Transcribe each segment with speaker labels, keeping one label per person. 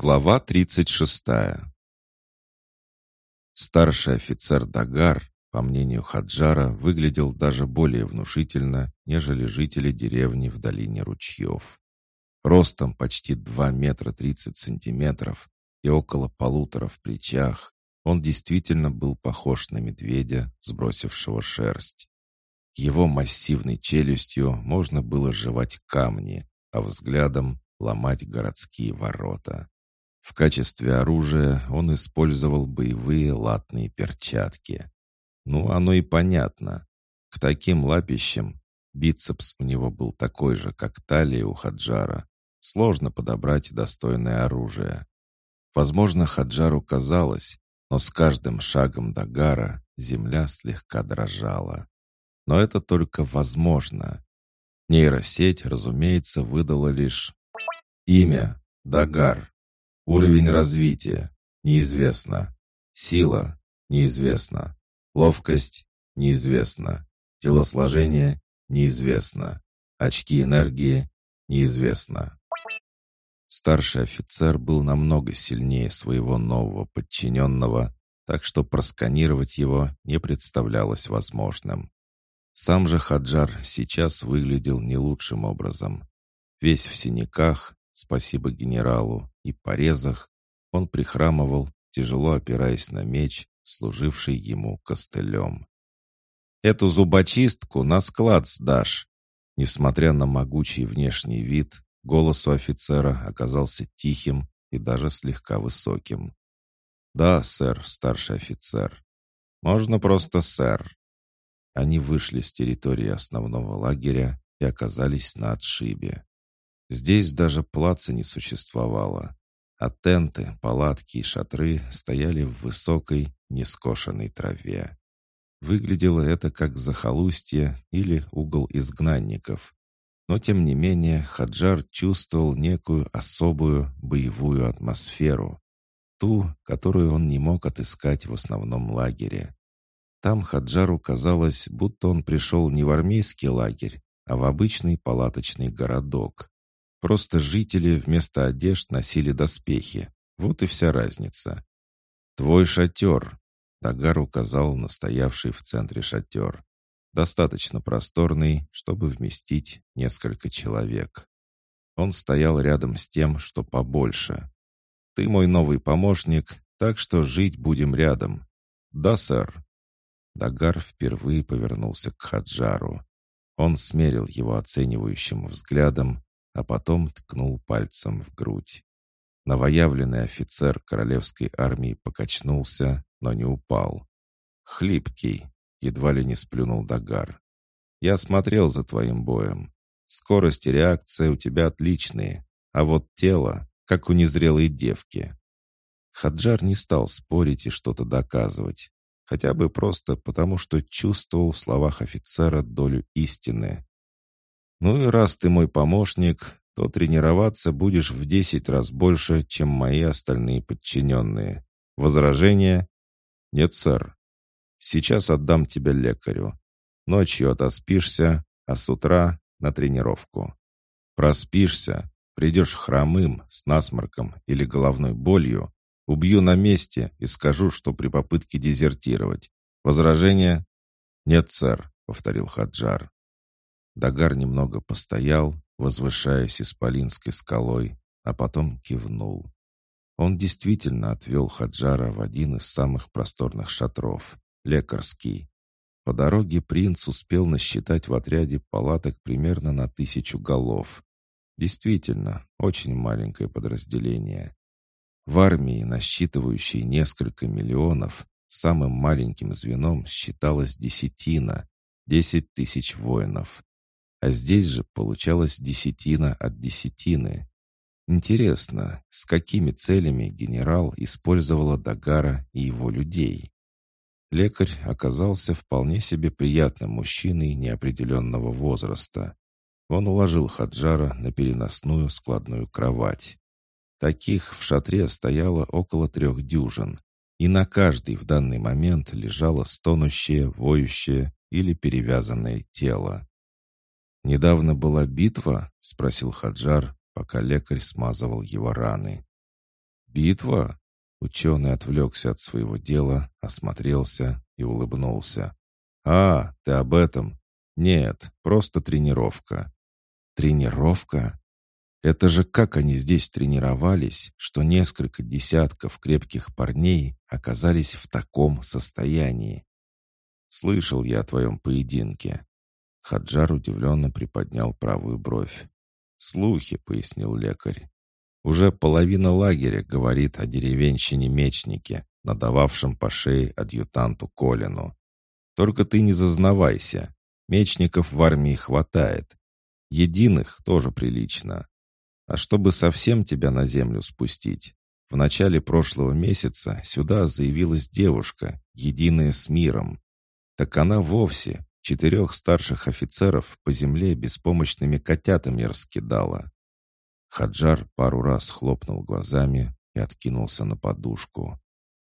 Speaker 1: Глава 36 Старший офицер Дагар, по мнению Хаджара, выглядел даже более внушительно, нежели жители деревни в долине ручьев. Ростом почти 2 метра 30 сантиметров и около полутора в плечах, он действительно был похож на медведя, сбросившего шерсть. Его массивной челюстью можно было жевать камни, а взглядом ломать городские ворота. В качестве оружия он использовал боевые латные перчатки. Ну, оно и понятно. К таким лапищам бицепс у него был такой же, как талия у Хаджара. Сложно подобрать достойное оружие. Возможно, Хаджару казалось, но с каждым шагом Дагара земля слегка дрожала. Но это только возможно. Нейросеть, разумеется, выдала лишь имя Дагар. Уровень развития неизвестно. Сила неизвестно. Ловкость неизвестно. Телосложение неизвестно. Очки энергии неизвестно. Старший офицер был намного сильнее своего нового подчиненного, так что просканировать его не представлялось возможным. Сам же Хаджар сейчас выглядел не лучшим образом. Весь в синяках, спасибо генералу, и порезах, он прихрамывал, тяжело опираясь на меч, служивший ему костылем. «Эту зубочистку на склад сдашь!» Несмотря на могучий внешний вид, голос у офицера оказался тихим и даже слегка высоким. «Да, сэр, старший офицер. Можно просто сэр». Они вышли с территории основного лагеря и оказались на отшибе. Здесь даже плаца не существовало, а тенты, палатки и шатры стояли в высокой, нескошенной траве. Выглядело это как захолустье или угол изгнанников. Но, тем не менее, Хаджар чувствовал некую особую боевую атмосферу, ту, которую он не мог отыскать в основном лагере. Там Хаджару казалось, будто он пришел не в армейский лагерь, а в обычный палаточный городок. Просто жители вместо одежд носили доспехи. Вот и вся разница. «Твой шатер», — Дагар указал на стоявший в центре шатер. «Достаточно просторный, чтобы вместить несколько человек». Он стоял рядом с тем, что побольше. «Ты мой новый помощник, так что жить будем рядом». «Да, сэр». Дагар впервые повернулся к Хаджару. Он смерил его оценивающим взглядом а потом ткнул пальцем в грудь. Новоявленный офицер королевской армии покачнулся, но не упал. «Хлипкий», — едва ли не сплюнул Дагар. «Я смотрел за твоим боем. Скорость и реакция у тебя отличные, а вот тело, как у незрелой девки». Хаджар не стал спорить и что-то доказывать, хотя бы просто потому, что чувствовал в словах офицера долю истины. Ну и раз ты мой помощник, то тренироваться будешь в десять раз больше, чем мои остальные подчиненные. Возражения? Нет, сэр. Сейчас отдам тебя лекарю. Ночью отоспишься, а с утра на тренировку. Проспишься, придешь хромым, с насморком или головной болью, убью на месте и скажу, что при попытке дезертировать. Возражение? Нет, сэр, повторил Хаджар. Дагар немного постоял, возвышаясь исполинской скалой, а потом кивнул. Он действительно отвел Хаджара в один из самых просторных шатров — лекарский. По дороге принц успел насчитать в отряде палаток примерно на тысячу голов. Действительно, очень маленькое подразделение. В армии, насчитывающей несколько миллионов, самым маленьким звеном считалась десятина — десять тысяч воинов. А здесь же получалось десятина от десятины. Интересно, с какими целями генерал использовала Дагара и его людей? Лекарь оказался вполне себе приятным мужчиной неопределенного возраста. Он уложил Хаджара на переносную складную кровать. Таких в шатре стояло около трех дюжин, и на каждой в данный момент лежало стонущее, воющее или перевязанное тело. «Недавно была битва?» — спросил Хаджар, пока лекарь смазывал его раны. «Битва?» Ученый отвлекся от своего дела, осмотрелся и улыбнулся. «А, ты об этом?» «Нет, просто тренировка». «Тренировка?» Это же как они здесь тренировались, что несколько десятков крепких парней оказались в таком состоянии. «Слышал я о твоем поединке». Хаджар удивленно приподнял правую бровь. «Слухи», — пояснил лекарь. «Уже половина лагеря говорит о деревенщине-мечнике, надававшем по шее адъютанту Колину. Только ты не зазнавайся. Мечников в армии хватает. Единых тоже прилично. А чтобы совсем тебя на землю спустить, в начале прошлого месяца сюда заявилась девушка, единая с миром. Так она вовсе четырех старших офицеров по земле беспомощными котятами раскидала. Хаджар пару раз хлопнул глазами и откинулся на подушку.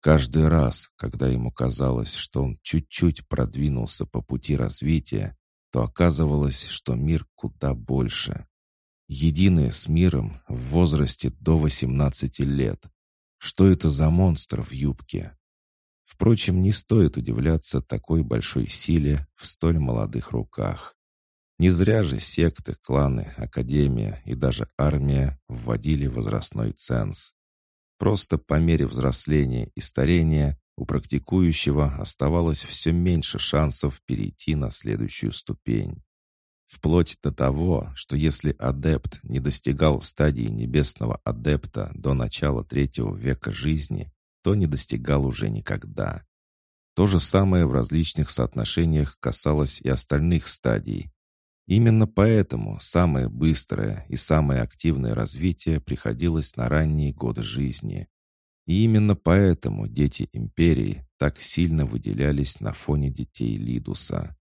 Speaker 1: Каждый раз, когда ему казалось, что он чуть-чуть продвинулся по пути развития, то оказывалось, что мир куда больше единое с миром в возрасте до 18 лет. Что это за монстр в юбке? Впрочем, не стоит удивляться такой большой силе в столь молодых руках. Не зря же секты, кланы, академия и даже армия вводили возрастной ценз. Просто по мере взросления и старения у практикующего оставалось все меньше шансов перейти на следующую ступень. Вплоть до того, что если адепт не достигал стадии небесного адепта до начала третьего века жизни, то не достигал уже никогда. То же самое в различных соотношениях касалось и остальных стадий. Именно поэтому самое быстрое и самое активное развитие приходилось на ранние годы жизни. И именно поэтому дети империи так сильно выделялись на фоне детей Лидуса.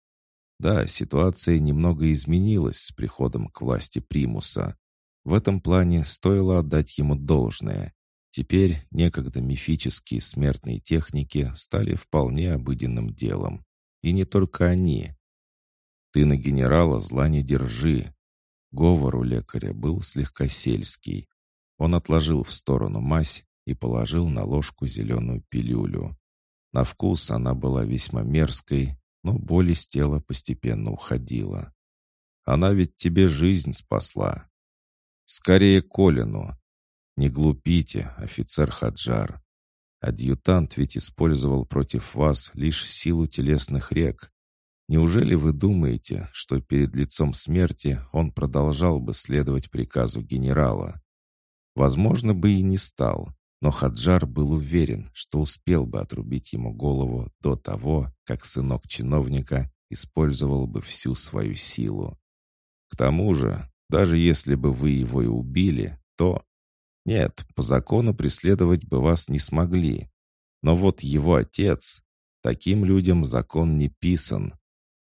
Speaker 1: Да, ситуация немного изменилась с приходом к власти Примуса. В этом плане стоило отдать ему должное. Теперь некогда мифические смертные техники стали вполне обыденным делом. И не только они. «Ты на генерала зла не держи». Говор у лекаря был слегка сельский. Он отложил в сторону мазь и положил на ложку зеленую пилюлю. На вкус она была весьма мерзкой но боль из тела постепенно уходила. Она ведь тебе жизнь спасла. Скорее Колину. Не глупите, офицер Хаджар. Адъютант ведь использовал против вас лишь силу телесных рек. Неужели вы думаете, что перед лицом смерти он продолжал бы следовать приказу генерала? Возможно, бы и не стал, но Хаджар был уверен, что успел бы отрубить ему голову до того, как сынок чиновника использовал бы всю свою силу. К тому же, даже если бы вы его и убили, то... Нет, по закону преследовать бы вас не смогли. Но вот его отец... Таким людям закон не писан.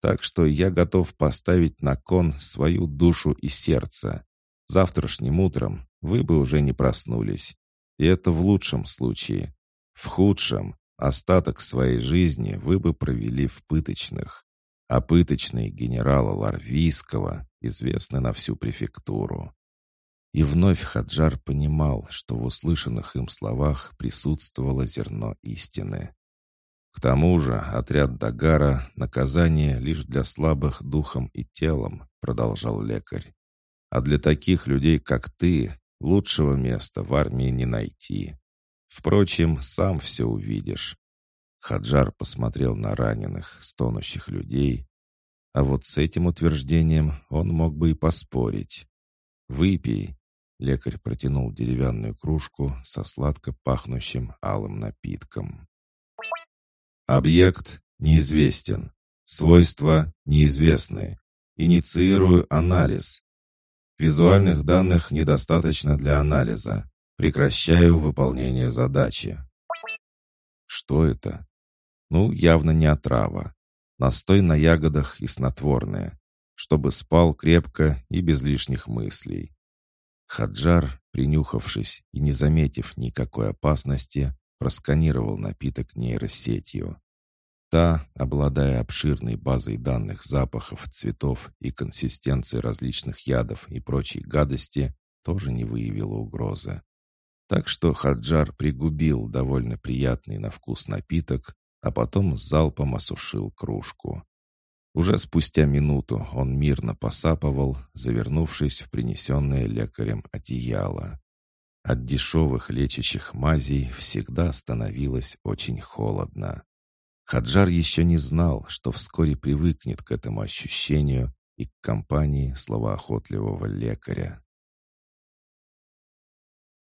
Speaker 1: Так что я готов поставить на кон свою душу и сердце. Завтрашним утром вы бы уже не проснулись. И это в лучшем случае. В худшем остаток своей жизни вы бы провели в пыточных. А пыточные генерала Ларвийского известны на всю префектуру. И вновь Хаджар понимал, что в услышанных им словах присутствовало зерно истины. К тому же отряд Дагара — наказание лишь для слабых духом и телом, продолжал лекарь. А для таких людей, как ты, Лучшего места в армии не найти. Впрочем, сам все увидишь. Хаджар посмотрел на раненых, стонущих людей. А вот с этим утверждением он мог бы и поспорить. «Выпей». Лекарь протянул деревянную кружку со сладко пахнущим алым напитком. «Объект неизвестен. Свойства неизвестны. Инициирую анализ. Визуальных данных недостаточно для анализа. Прекращаю выполнение задачи. Что это? Ну, явно не отрава. Настой на ягодах и снотворное. Чтобы спал крепко и без лишних мыслей. Хаджар, принюхавшись и не заметив никакой опасности, просканировал напиток нейросетью. Та, обладая обширной базой данных запахов, цветов и консистенции различных ядов и прочей гадости, тоже не выявила угрозы. Так что Хаджар пригубил довольно приятный на вкус напиток, а потом залпом осушил кружку. Уже спустя минуту он мирно посапывал, завернувшись в принесенное лекарем одеяло. От дешевых лечащих мазей всегда становилось очень холодно. Хаджар еще не знал, что вскоре привыкнет к этому ощущению и к компании словоохотливого лекаря.